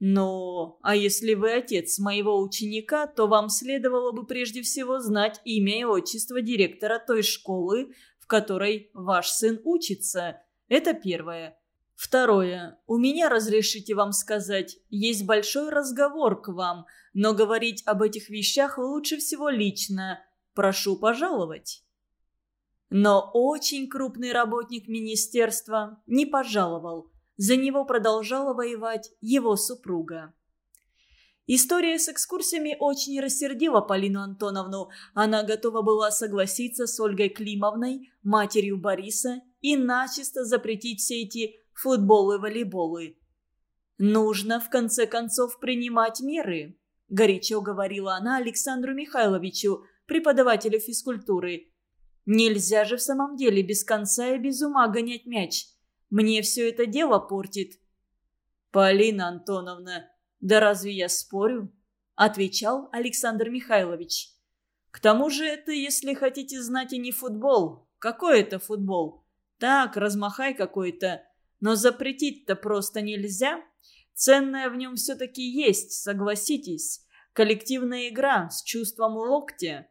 «Но, а если вы отец моего ученика, то вам следовало бы прежде всего знать имя и отчество директора той школы, в которой ваш сын учится. Это первое. Второе. У меня, разрешите вам сказать, есть большой разговор к вам, но говорить об этих вещах лучше всего лично. Прошу пожаловать. Но очень крупный работник министерства не пожаловал. За него продолжала воевать его супруга. История с экскурсиями очень рассердила Полину Антоновну. Она готова была согласиться с Ольгой Климовной, матерью Бориса, и начисто запретить все эти футбол и волейболы. «Нужно, в конце концов, принимать меры», – горячо говорила она Александру Михайловичу, преподавателю физкультуры. «Нельзя же в самом деле без конца и без ума гонять мяч. Мне все это дело портит». «Полина Антоновна, да разве я спорю?» – отвечал Александр Михайлович. «К тому же это, если хотите знать, и не футбол. Какой это футбол? Так, размахай какой-то. Но запретить-то просто нельзя. Ценное в нем все-таки есть, согласитесь. Коллективная игра с чувством локтя.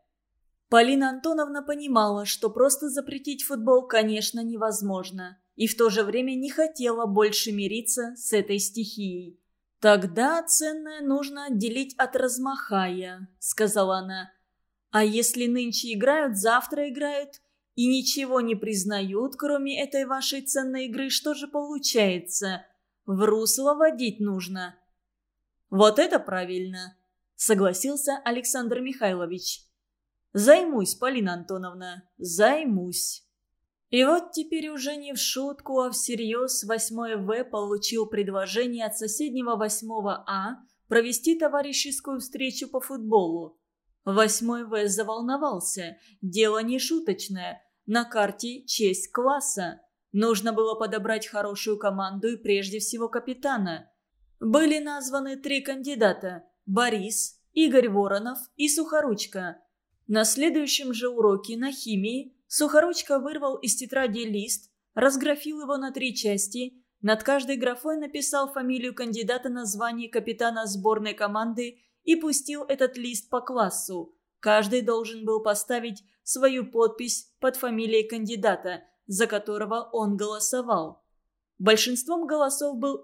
Полина Антоновна понимала, что просто запретить футбол, конечно, невозможно, и в то же время не хотела больше мириться с этой стихией. «Тогда ценное нужно отделить от размахая», — сказала она. «А если нынче играют, завтра играют и ничего не признают, кроме этой вашей ценной игры, что же получается? В русло водить нужно». «Вот это правильно», — согласился Александр Михайлович. «Займусь, Полина Антоновна, займусь». И вот теперь уже не в шутку, а всерьез 8 В получил предложение от соседнего 8 А провести товарищескую встречу по футболу. 8 В заволновался. Дело не шуточное. На карте честь класса. Нужно было подобрать хорошую команду и прежде всего капитана. Были названы три кандидата – Борис, Игорь Воронов и Сухоручка. На следующем же уроке на химии Сухоручка вырвал из тетради лист, разграфил его на три части, над каждой графой написал фамилию кандидата на звание капитана сборной команды и пустил этот лист по классу. Каждый должен был поставить свою подпись под фамилией кандидата, за которого он голосовал. Большинством голосов был